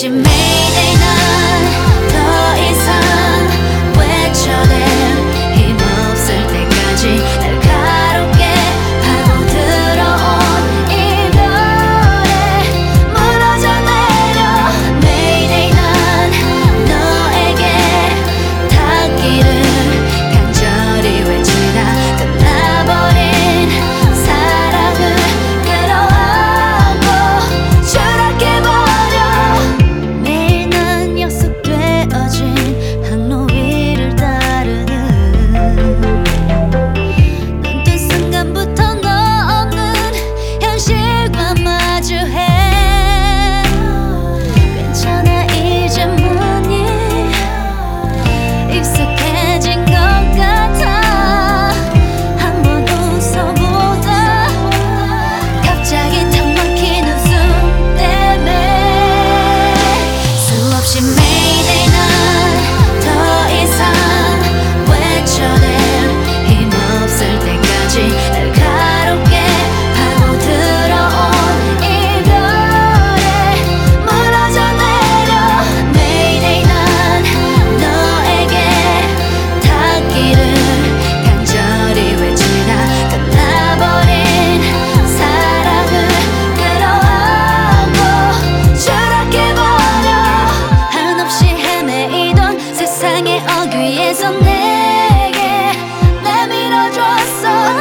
是没。so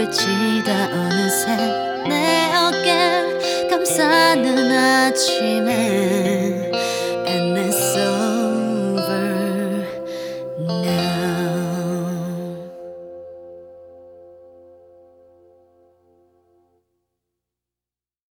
외치다 어느새 내 어깨 감싸는 아침에